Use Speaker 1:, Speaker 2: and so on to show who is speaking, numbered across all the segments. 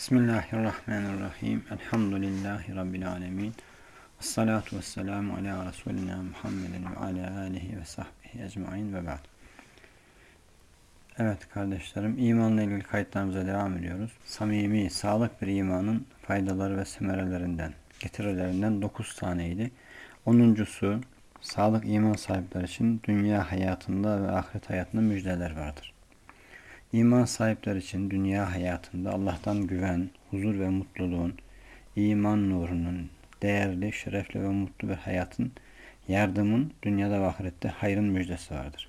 Speaker 1: Bismillahirrahmanirrahim. Elhamdülillahi Rabbil alemin. Esselatu vesselamu ala Resulina Muhammedin ve ala alihi ve sahbihi ecmain ve ba'd. Evet kardeşlerim, imanla ilgili kayıtlarımıza devam ediyoruz. Samimi, sağlık bir imanın faydaları ve semerelerinden, getirilerinden 9 taneydi. Onuncusu, sağlık iman sahipleri için dünya hayatında ve ahiret hayatında müjdeler vardır. İman sahipleri için dünya hayatında Allah'tan güven, huzur ve mutluluğun, iman nurunun, değerli, şerefli ve mutlu bir hayatın, yardımın dünyada ve ahirette hayrın müjdesi vardır.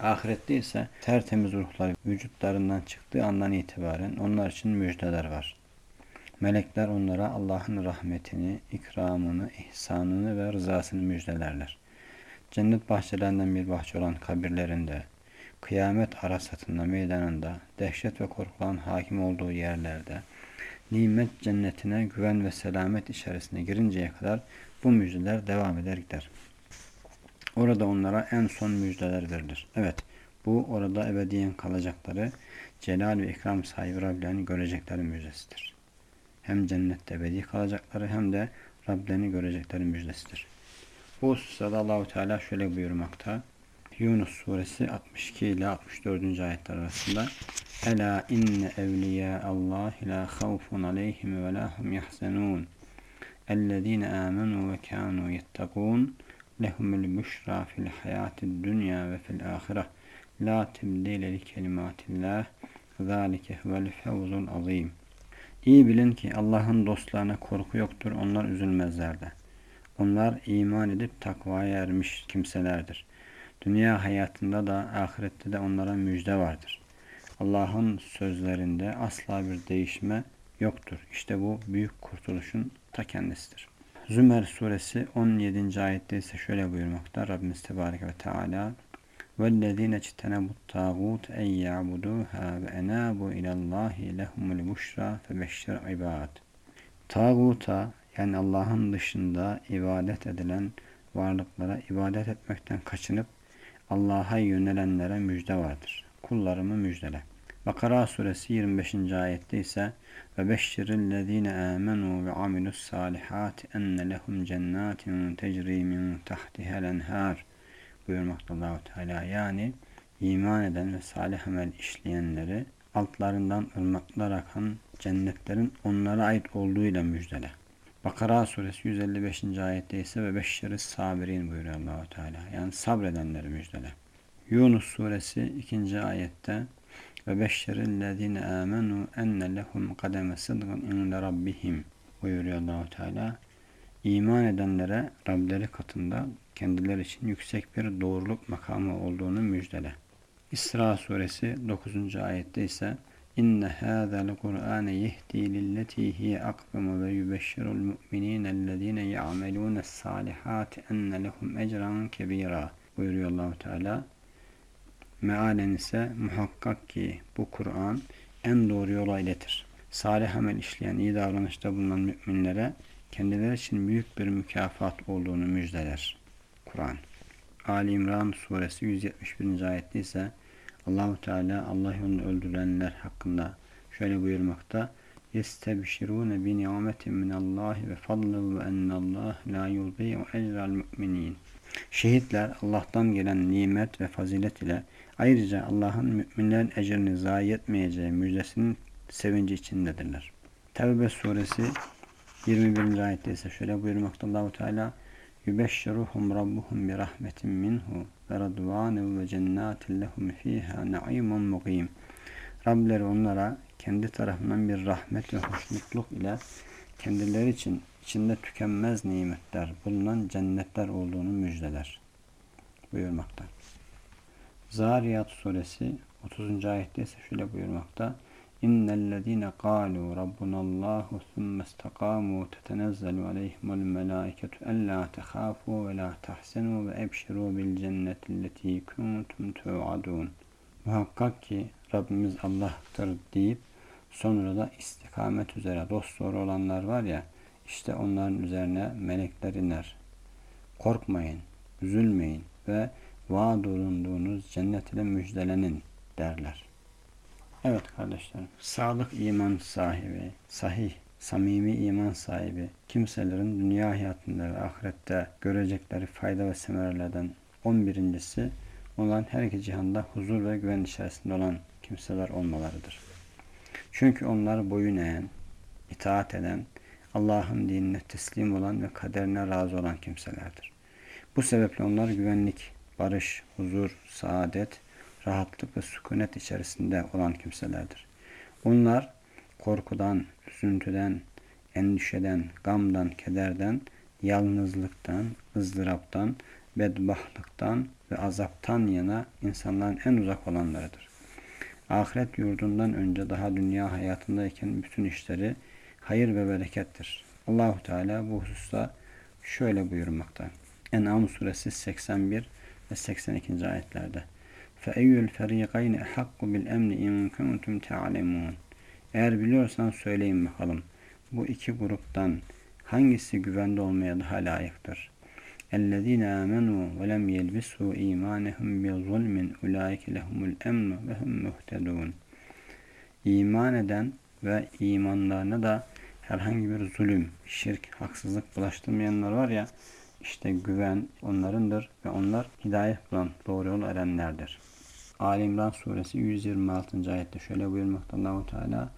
Speaker 1: Ahirette ise tertemiz ruhlar vücutlarından çıktığı andan itibaren onlar için müjdeler var. Melekler onlara Allah'ın rahmetini, ikramını, ihsanını ve rızasını müjdelerler. Cennet bahçelerinden bir bahçe olan kabirlerinde, kıyamet arasatında meydanında, dehşet ve korkulan hakim olduğu yerlerde, nimet cennetine güven ve selamet içerisine girinceye kadar bu müjdeler devam eder gider. Orada onlara en son müjdeler verilir. Evet, bu orada ebediyen kalacakları, celal ve ikram sahibi Rablerini görecekleri müjdesidir. Hem cennette ebedi kalacakları hem de Rablerini görecekleri müjdesidir. Bu hususada Allahu Teala şöyle buyurmakta. Yunus suresi 62 ile 64. ayetler arasında Ela inne evliya Allah la havfun aleyhim ve la hum yahzenun ellezine amenu ve kanu yettakun lehumul büşra fil hayatid dünya ve fil ahire la tebdile li kelimatillah zalike huvel fevzul azim İyi bilin ki Allah'ın dostlarına korku yoktur, onlar üzülmezler de. Onlar iman edip takvaya ermiş kimselerdir. Dünya hayatında da ahirette de onlara müjde vardır. Allah'ın sözlerinde asla bir değişme yoktur. İşte bu büyük kurtuluşun ta kendisidir. Zümer suresi 17. ayette ise şöyle buyurmakta. Rabbimiz Tebarek ve Teala وَالَّذ۪ينَ اجْتَنَبُوا الطَّاغُوتَ اَنْ يَعْبُدُوهَا وَاَنَابُوا اِلَى اللّٰهِ لَهُمُ الْبُشْرَى فَبَشِّرْ عِبَادٍ Tağuta yani Allah'ın dışında ibadet edilen varlıklara ibadet etmekten kaçınıp Allah'a yönelenlere müjde vardır. Kullarımı müjdele. Bakara suresi 25. ayette ise ve beşşirillezine amenu ve amilus salihat enne lehum cennatin tecri min tahtihel enhar buyurmakta Allahu Teala. Yani iman eden ve salih amel işleyenleri altlarından ırmaklar akan cennetlerin onlara ait olduğuyla müjdele. Bakara suresi 155. ayette ise ve beşşeri sabirin buyuruyor Allahu Teala. Yani sabredenleri müjdele. Yunus suresi 2. ayette ve beşşerillezine amenu enne lehum kademe sıdgın inde rabbihim buyuruyor Allahu Teala. İman edenlere Rableri katında kendileri için yüksek bir doğruluk makamı olduğunu müjdele. İsra suresi 9. ayette ise İnne hâzel Kur'âne yehdi lilleti hiye akvemu ve yubeşşirul mu'minînellezîne ya'melûnes sâlihâti enne lehum ecran kebîrâ buyuruyor Allahu Teala. Mealen ise muhakkak ki bu Kur'an en doğru yola iletir. Salih amel işleyen, iyi davranışta bulunan müminlere kendileri için büyük bir mükafat olduğunu müjdeler. Kur'an. Ali İmran suresi 171. ayette ise Allahu Teala Allah yolunda öldürülenler hakkında şöyle buyurmakta. Yestebşirune bi ni'metin min Allah ve fadlu ve ennallah la yudî'u ecral mu'minin. Şehitler Allah'tan gelen nimet ve fazilet ile ayrıca Allah'ın müminlerin ecrini zayi etmeyeceği müjdesinin sevinci içindedirler. Tevbe suresi 21. ayette ise şöyle buyurmakta Allahu Teala Yübeşşiruhum rabbuhum bi rahmetin minhu ve radvanu ve cennatin lehum fiha na'imun muqim. Rableri onlara kendi tarafından bir rahmet ve hoşnutluk ile kendileri için içinde tükenmez nimetler bulunan cennetler olduğunu müjdeler buyurmakta. Zariyat suresi 30. ayette ise şöyle buyurmakta. İnnellezîne kâlû rabbunallâhu thumme istakâmû tetenezzelu aleyhimul melâiketu ellâ tehâfû ve lâ tahsenû ve ebşirû bil cennetilleti kuntum tu'adûn. Muhakkak ki Rabbimiz Allah'tır deyip sonra da istikamet üzere dost doğru olanlar var ya işte onların üzerine melekler iner. Korkmayın, üzülmeyin ve vaad olunduğunuz cennet ile müjdelenin derler. Evet kardeşlerim, sağlık iman sahibi, sahih, samimi iman sahibi kimselerin dünya hayatında ve ahirette görecekleri fayda ve semerelerden 11.si olan her iki cihanda huzur ve güven içerisinde olan kimseler olmalarıdır. Çünkü onlar boyun eğen, itaat eden, Allah'ın dinine teslim olan ve kaderine razı olan kimselerdir. Bu sebeple onlar güvenlik, barış, huzur, saadet, rahatlık ve sükunet içerisinde olan kimselerdir. Onlar korkudan, üzüntüden, endişeden, gamdan, kederden, yalnızlıktan, ızdıraptan, bedbahtlıktan ve azaptan yana insanların en uzak olanlarıdır. Ahiret yurdundan önce daha dünya hayatındayken bütün işleri hayır ve berekettir. Allahu Teala bu hususta şöyle buyurmakta. En'am suresi 81 ve 82. ayetlerde. فَاَيُّ الْفَر۪يقَيْنِ اَحَقُّ بِالْاَمْنِ اِنْ كُنْتُمْ تَعْلَمُونَ Eğer biliyorsan söyleyin bakalım. Bu iki gruptan hangisi güvende olmaya daha layıktır? اَلَّذ۪ينَ آمَنُوا وَلَمْ يَلْبِسُوا اِيمَانَهُمْ بِظُلْمٍ اُولَٰئِكَ لَهُمُ الْاَمْنُ وَهُمْ مُهْتَدُونَ İman eden ve imanlarına da herhangi bir zulüm, şirk, haksızlık bulaştırmayanlar var ya, işte güven onlarındır ve onlar hidayet bulan doğru yol erenlerdir. Ali İmran suresi 126. ayette şöyle buyurmakta Allahu Teala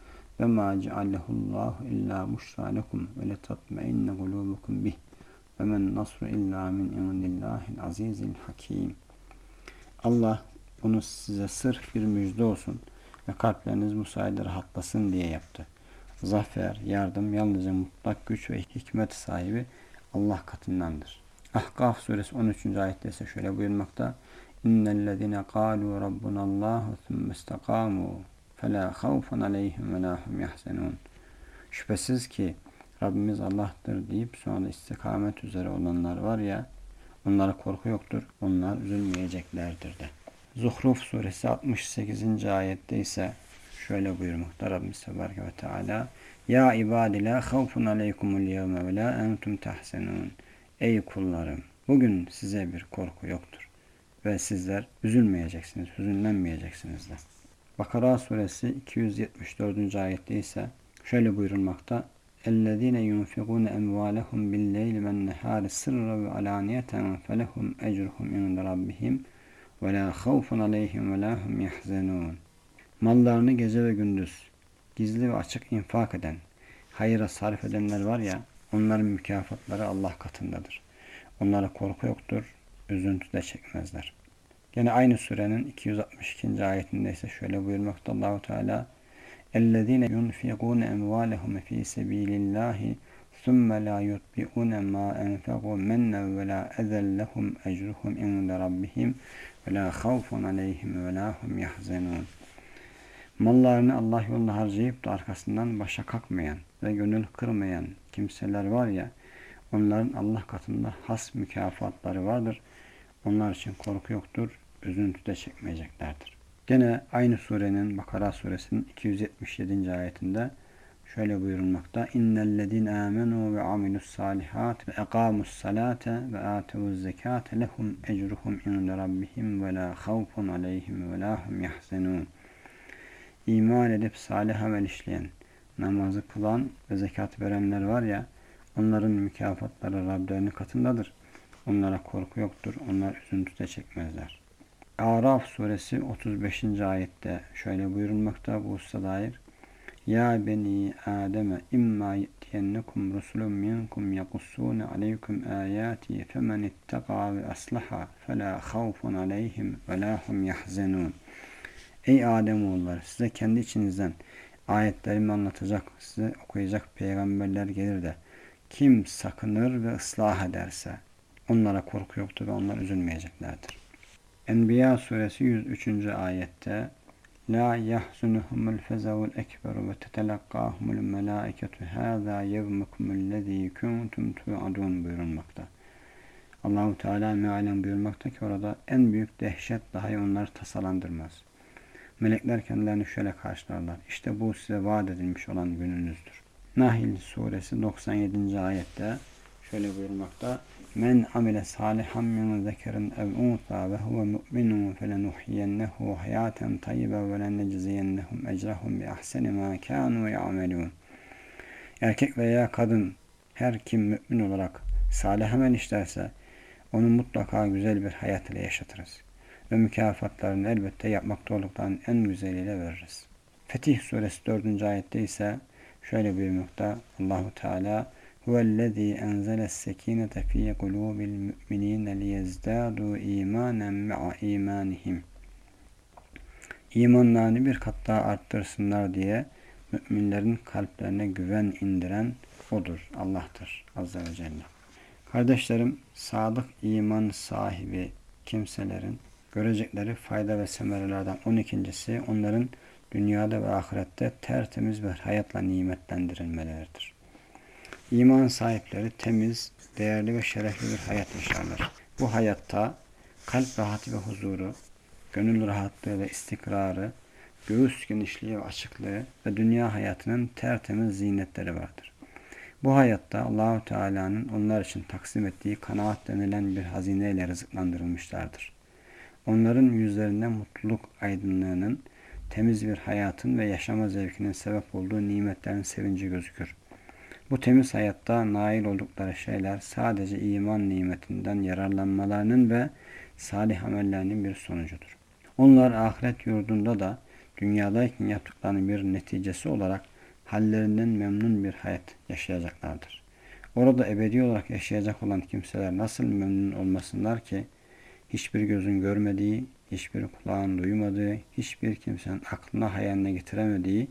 Speaker 1: ve ma ceallehullahu illa bushra lekum ve letatma'inne kulubukum bih ve men nasru illa min indillahil azizil hakim. Allah bunu size sırf bir müjde olsun ve kalpleriniz bu sayede rahatlasın diye yaptı. Zafer, yardım yalnızca mutlak güç ve hikmet sahibi Allah katındandır. Ahkaf suresi 13. ayette ise şöyle buyurmakta. İnnellezine kâlû rabbunallâhu thumme istekâmû felâ havfun aleyhim ve lâ hum yahzenûn. Şüphesiz ki Rabbimiz Allah'tır deyip sonra istikamet üzere olanlar var ya onlara korku yoktur. Onlar üzülmeyeceklerdir de. Zuhruf suresi 68. ayette ise şöyle buyurmakta Rabbimiz Tebareke ve Teala Ya ibadi la havfun aleykumul yevme ve la entum tahsenun Ey kullarım bugün size bir korku yoktur ve sizler üzülmeyeceksiniz, hüzünlenmeyeceksiniz de. Bakara suresi 274. ayette ise şöyle buyurulmakta اَلَّذ۪ينَ يُنْفِقُونَ اَمْوَالَهُمْ بِالْلَيْلِ وَالنَّهَارِ سِرًّا وَعَلَانِيَةً فَلَهُمْ اَجْرُهُمْ عِنْدَ رَبِّهِمْ وَلَا خَوْفٌ عَلَيْهِمْ وَلَا هُمْ يَحْزَنُونَ Mallarını gece ve gündüz gizli ve açık infak eden, hayıra sarf edenler var ya, onların mükafatları Allah katındadır. Onlara korku yoktur, üzüntü de çekmezler. Gene aynı surenin 262. ayetinde ise şöyle buyurmakta Allahu Teala اَلَّذ۪ينَ يُنْفِقُونَ اَمْوَالَهُمْ ف۪ي سَب۪يلِ اللّٰهِ ثُمَّ لَا يُطْبِعُونَ مَا أَنْفَقُوا مَنًّا وَلَا أَذًا لَهُمْ أَجْرُهُمْ عِنْدَ رَبِّهِمْ وَلَا خَوْفٌ عَلَيْهِمْ وَلَا هُمْ يَحْزَنُونَ Mallarını Allah yolunda harcayıp da arkasından başa kalkmayan ve gönül kırmayan kimseler var ya, onların Allah katında has mükafatları vardır. Onlar için korku yoktur, üzüntü de çekmeyeceklerdir. Gene aynı surenin Bakara suresinin 277. ayetinde şöyle buyurulmakta. İnnellezine amenu ve amilus salihat ve ekamus salate ve atevuz zekate lehum ecruhum inde rabbihim ve la havfun aleyhim ve la hum yahzenun. İman edip salih amel işleyen, namazı kılan ve zekat verenler var ya, onların mükafatları Rablerinin katındadır. Onlara korku yoktur, onlar üzüntü de çekmezler. Araf suresi 35. ayette şöyle buyurulmakta bu hususa dair. Ya beni Adem imma yetiyennekum rusulun minkum yakussune aleykum ayati femen ittaka ve aslaha fela havfun aleyhim ve la hum yahzenun. Ey Adem oğulları size kendi içinizden ayetlerimi anlatacak, size okuyacak peygamberler gelir de kim sakınır ve ıslah ederse onlara korku yoktur ve onlar üzülmeyeceklerdir. Enbiya suresi 103. ayette La yahzunuhumul fezavul ekberu ve tetelakkahumul melâiketu hâzâ yevmekumullezî kuntum tu'adun buyurulmakta. Allahu Teala mealen buyurmakta ki orada en büyük dehşet dahi onları tasalandırmaz. Melekler kendilerini şöyle karşılarlar. İşte bu size vaat edilmiş olan gününüzdür. Nahil suresi 97. ayette şöyle buyurmakta. Men amile salihan min zekerin ev unsa ve huve mu'minun felenuhyiyennehu hayaten tayyibe ve lennecziyennehum ecrahum bi ahseni ma kanu ya'melun. Erkek veya kadın her kim mümin olarak salih amel işlerse onu mutlaka güzel bir hayat ile yaşatırız. Ve mükafatlarını elbette yapmakta olduklarının en güzeliyle veririz. Fetih suresi 4. ayette ise şöyle buyurmakta Allahu Teala huvellezî enzeles sekînete fî kulûbil mü'minîne liyezdâdû îmânen me'a îmânihim. İmanlarını bir kat daha arttırsınlar diye müminlerin kalplerine güven indiren odur, Allah'tır Azze ve Celle. Kardeşlerim, sadık iman sahibi kimselerin görecekleri fayda ve semerelerden 12.si onların dünyada ve ahirette tertemiz bir hayatla nimetlendirilmeleridir. İman sahipleri temiz, değerli ve şerefli bir hayat yaşarlar. Bu hayatta kalp rahatı ve huzuru, gönül rahatlığı ve istikrarı, göğüs genişliği ve açıklığı ve dünya hayatının tertemiz zinetleri vardır. Bu hayatta Allahu Teala'nın onlar için taksim ettiği kanaat denilen bir hazineyle rızıklandırılmışlardır. Onların yüzlerinde mutluluk aydınlığının, temiz bir hayatın ve yaşama zevkinin sebep olduğu nimetlerin sevinci gözükür. Bu temiz hayatta nail oldukları şeyler sadece iman nimetinden yararlanmalarının ve salih amellerinin bir sonucudur. Onlar ahiret yurdunda da dünyadayken yaptıklarının bir neticesi olarak hallerinden memnun bir hayat yaşayacaklardır. Orada ebedi olarak yaşayacak olan kimseler nasıl memnun olmasınlar ki hiçbir gözün görmediği, hiçbir kulağın duymadığı, hiçbir kimsenin aklına hayaline getiremediği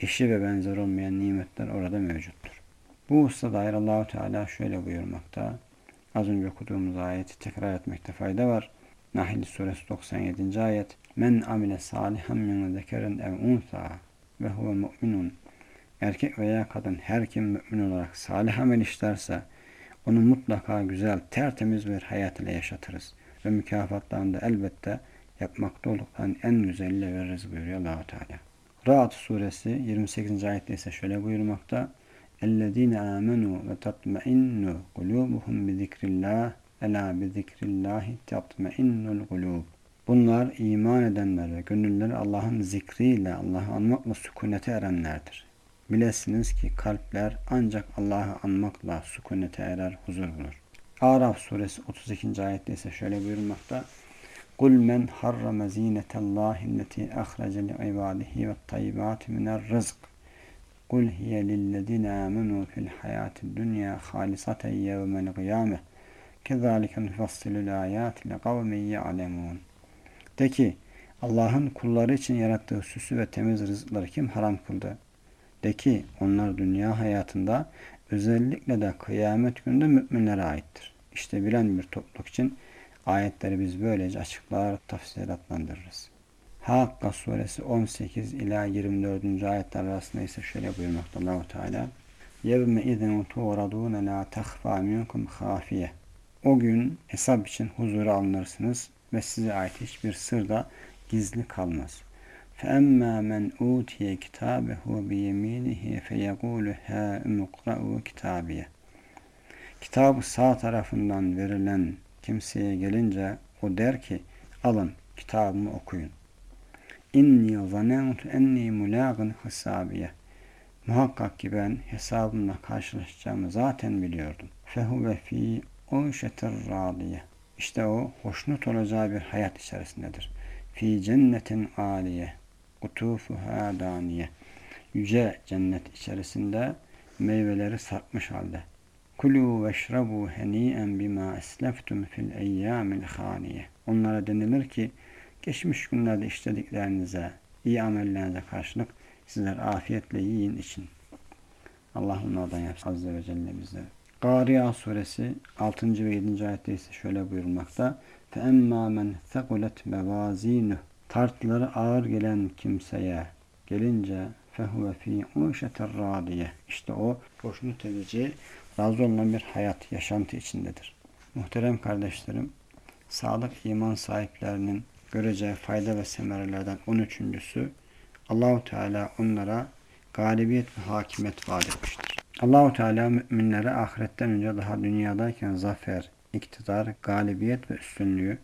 Speaker 1: eşi ve benzer olmayan nimetler orada mevcuttur. Bu hususta dair Allahu Teala şöyle buyurmakta. Az önce okuduğumuz ayeti tekrar etmekte fayda var. Nahl suresi 97. ayet. Men amile salihan min zekerin ev unsa ve huve mu'minun. Erkek veya kadın her kim mümin olarak salih amel işlerse onu mutlaka güzel, tertemiz bir hayat ile yaşatırız. Ve mükafatlarını da elbette yapmakta olduklarının en güzeliyle veririz buyuruyor allah Teala. Ra'd suresi 28. ayette ise şöyle buyurmakta. اَلَّذ۪ينَ آمَنُوا وَتَطْمَئِنُّ قُلُوبُهُمْ بِذِكْرِ اللّٰهِ اَلَا بِذِكْرِ اللّٰهِ تَطْمَئِنُّ الْقُلُوبُ Bunlar iman edenler ve gönülleri Allah'ın zikriyle, Allah'ı anmakla sükunete erenlerdir. Bilesiniz ki kalpler ancak Allah'ı anmakla sükunete erer, huzur bulur. Araf suresi 32. ayette ise şöyle buyurulmakta. قُلْ مَنْ حَرَّمَ زِينَةَ اللّٰهِ الَّتِي أَخْرَجَ لِعِبَادِهِ وَالطَّيِّبَاتِ مِنَ الرِّزْقِ Kul hiye lillezine amenu fil hayati dünya halisaten yevmel kıyameh. Kezalike nufassilul ayati le kavmin. De ki Allah'ın kulları için yarattığı süsü ve temiz rızıkları kim haram kıldı? De ki onlar dünya hayatında özellikle de kıyamet gününde müminlere aittir. İşte bilen bir topluluk için ayetleri biz böylece açıklar, tafsilatlandırırız. Hakka suresi 18 ila 24. ayetler arasında ise şöyle buyurmakta Allahu Teala. Yevme izen tuğradûne la tehfâ minkum khâfiye. O gün hesap için huzura alınırsınız ve size ait hiçbir sır da gizli kalmaz. فَأَمَّا مَنْ اُوْتِيَ كِتَابَهُ بِيَم۪ينِهِ فَيَقُولُ هَا اُمُقْرَأُوا كِتَابِيَ Kitabı sağ tarafından verilen kimseye gelince o der ki alın kitabımı okuyun. İnni zanentu enni mulâgın hesâbiye. Muhakkak ki ben hesabımla karşılaşacağımı zaten biliyordum. Fehuve fî uyşetir râdiye. İşte o hoşnut olacağı bir hayat içerisindedir. Fi cennetin âliye. Kutufuha daniye. Yüce cennet içerisinde meyveleri sarkmış halde. Kulu veşrabu heni'en bima esleftum fil eyyamil haniye. Onlara denilir ki geçmiş günlerde işlediklerinize, iyi amellerinize karşılık sizler afiyetle yiyin için. Allah onlardan yapsın Azze ve Celle bizleri. Gariya suresi 6. ve 7. ayette ise şöyle buyurulmakta. فَاَمَّا مَنْ ثَقُلَتْ مَوَازِينُهُ Tartları ağır gelen kimseye gelince فَهُوَ ف۪ي اُنْشَةَ الرَّادِيَ İşte o hoşnut edici, razı olunan bir hayat, yaşantı içindedir. Muhterem kardeşlerim, sağlık iman sahiplerinin göreceği fayda ve semerelerden 13.sü Allahu Teala onlara galibiyet ve hakimiyet vaat etmiştir. Allahu Teala müminlere ahiretten önce daha dünyadayken zafer, iktidar, galibiyet ve üstünlüğü,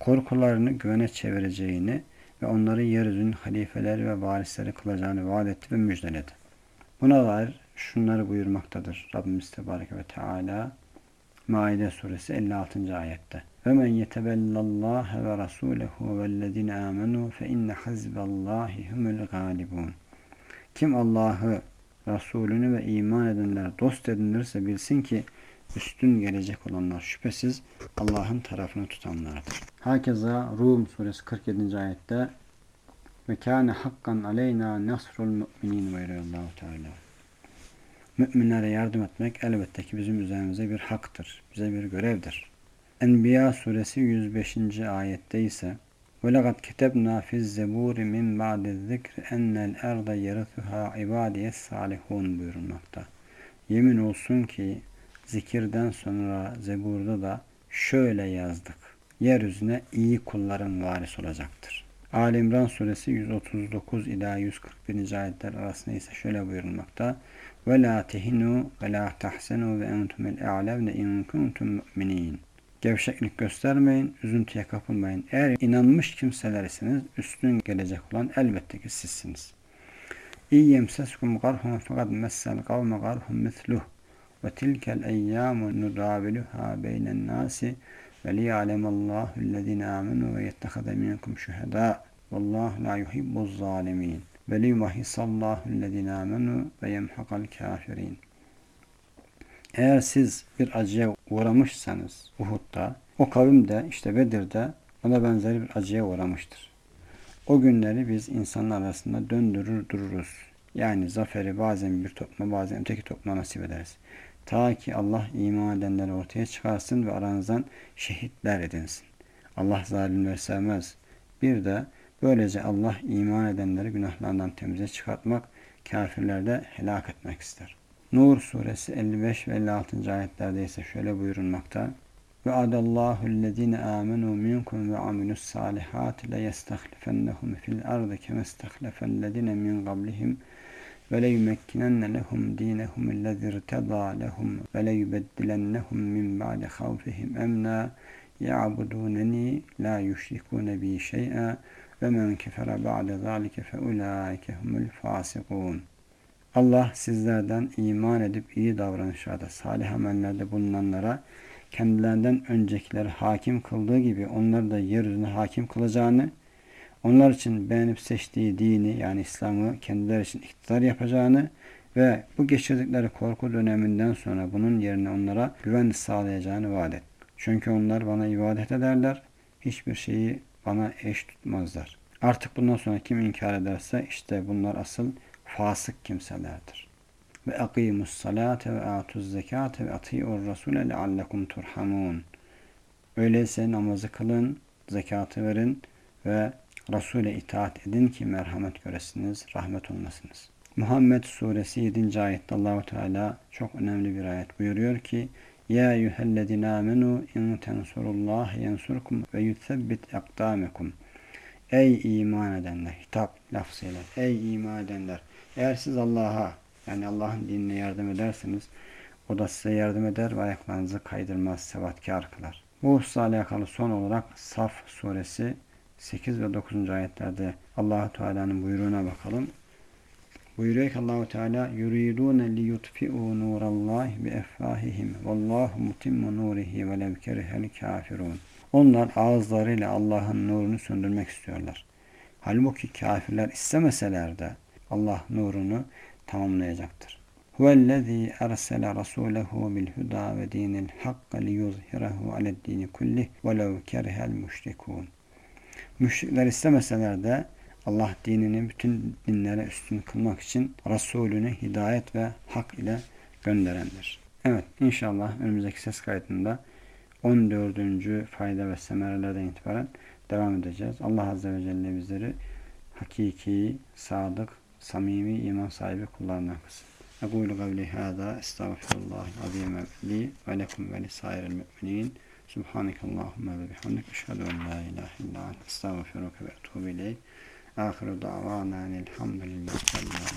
Speaker 1: korkularını güvene çevireceğini ve onları yeryüzünün halifeleri ve varisleri kılacağını vaat etti ve müjdeledi. Buna dair şunları buyurmaktadır Rabbimiz Tebarek ve Teala Maide suresi 56. ayette. Men yetebellallâhe ve rasûlehu vellezine âmenû fe inne hazballâhi humul gâlibûn. Kim Allah'ı, Resulünü ve iman edenler dost edinirse bilsin ki üstün gelecek olanlar şüphesiz Allah'ın tarafını tutanlardır. Hakeza Rum suresi 47. ayette ve kâne hakkan aleyna nasrul mu'minin buyuruyor allah. Müminlere yardım etmek elbette ki bizim üzerimize bir haktır. Bize bir görevdir. Enbiya suresi 105. ayette ise وَلَقَدْ كَتَبْنَا فِي الزَّبُورِ مِنْ بَعْدِ الذِّكْرِ اَنَّ الْاَرْضَ يَرِثُهَا عِبَادِيَ الصَّالِحُونَ buyurulmakta. Yemin olsun ki zikirden sonra Zebur'da da şöyle yazdık. Yeryüzüne iyi kulların varis olacaktır. Ali İmran suresi 139 ila 141. ayetler arasında ise şöyle buyurulmakta. Ve la tehinu ve la tahsenu ve entumul a'levne in kuntum mu'minin. Gevşeklik göstermeyin, üzüntüye kapılmayın. Eğer inanmış kimselersiniz, üstün gelecek olan elbette ki sizsiniz. İyi yemseskum garhum fakat messel kavme garhum misluh ve tilkel eyyamu nudaviluha beynen nasi ve liya'lemallahu ellezine amenu ve yettehade minkum şühedâ vallahu la yuhibbuz zalimin ve liyumahisallahu ellezine amenu ve yemhakal kafirin. Eğer siz bir acıya uğramışsanız Uhud'da, o kavim de işte Bedir'de ona benzer bir acıya uğramıştır. O günleri biz insanlar arasında döndürür dururuz. Yani zaferi bazen bir topluma bazen öteki topluma nasip ederiz. Ta ki Allah iman edenleri ortaya çıkarsın ve aranızdan şehitler edinsin. Allah zalimleri sevmez. Bir de böylece Allah iman edenleri günahlarından temize çıkartmak, kafirlerde helak etmek ister. Nur suresi 55 ve 56. ayetlerde ise şöyle buyurulmakta. Ve adallahu ellezine amenu minkum ve amilus salihati le yestahlifennehum fil ardı keme istahlefellezine min qablihim ve le yumekkinenne lehum dinehum ellezî irtedâ lehum ve le yubeddilennehum min ba'de havfihim emna ya'buduneni la yüşrikûne bi şey'a ve men kefere ba'de zâlike fe ulâike humul fâsikûn. Allah sizlerden iman edip iyi davranışlarda, salih amellerde bulunanlara kendilerinden öncekileri hakim kıldığı gibi onları da yeryüzüne hakim kılacağını, onlar için beğenip seçtiği dini yani İslam'ı kendileri için iktidar yapacağını ve bu geçirdikleri korku döneminden sonra bunun yerine onlara güven sağlayacağını vaat et. Çünkü onlar bana ibadet ederler, hiçbir şeyi bana eş tutmazlar. Artık bundan sonra kim inkar ederse işte bunlar asıl fasık kimselerdir. Ve akimus salate ve atuz zekate ve ati'ur rasule leallekum turhamun. Öyleyse namazı kılın, zekatı verin ve Resul'e itaat edin ki merhamet göresiniz, rahmet olmasınız. Muhammed suresi 7. ayette Allahu Teala çok önemli bir ayet buyuruyor ki Ya eyyühellezine amenu in tensurullah yensurkum ve yutsebbit akdamekum. Ey iman edenler, hitap lafzıyla, ey iman edenler, eğer siz Allah'a yani Allah'ın dinine yardım ederseniz o da size yardım eder ve ayaklarınızı kaydırmaz, sebatkar kılar. Bu hususla alakalı son olarak Saf suresi 8 ve 9. ayetlerde Allahu Teala'nın buyruğuna bakalım. Buyuruyor ki Allahu Teala yuridune li yutfi'u nurallahi bi effahihim vallahu mutimmu nurihi ve lev kerihel kafirun. Onlar ağızlarıyla Allah'ın nurunu söndürmek istiyorlar. Halbuki kafirler istemeseler de Allah nurunu tamamlayacaktır. Huvellezî ersele rasûlehu bil huda ve dinil hakka liyuzhirahu aleddini kullih velev kerihel müşrikûn. Müşrikler istemeseler de Allah dinini bütün dinlere üstün kılmak için Resulünü hidayet ve hak ile gönderendir. Evet inşallah önümüzdeki ses kaydında 14. fayda ve semerelerden itibaren devam edeceğiz. Allah Azze ve Celle bizleri hakiki, sadık, samimi iman sahibi kullarından kılsın. Ekulu kavli hâzâ estağfirullahal azîme li ve lekum ve lisairil mü'minin. Subhanekallahümme ve bihamdik. Eşhedü en la ilahe illa ente estağfiruke ve etûbü. Ahiru da'vana elhamdülillahi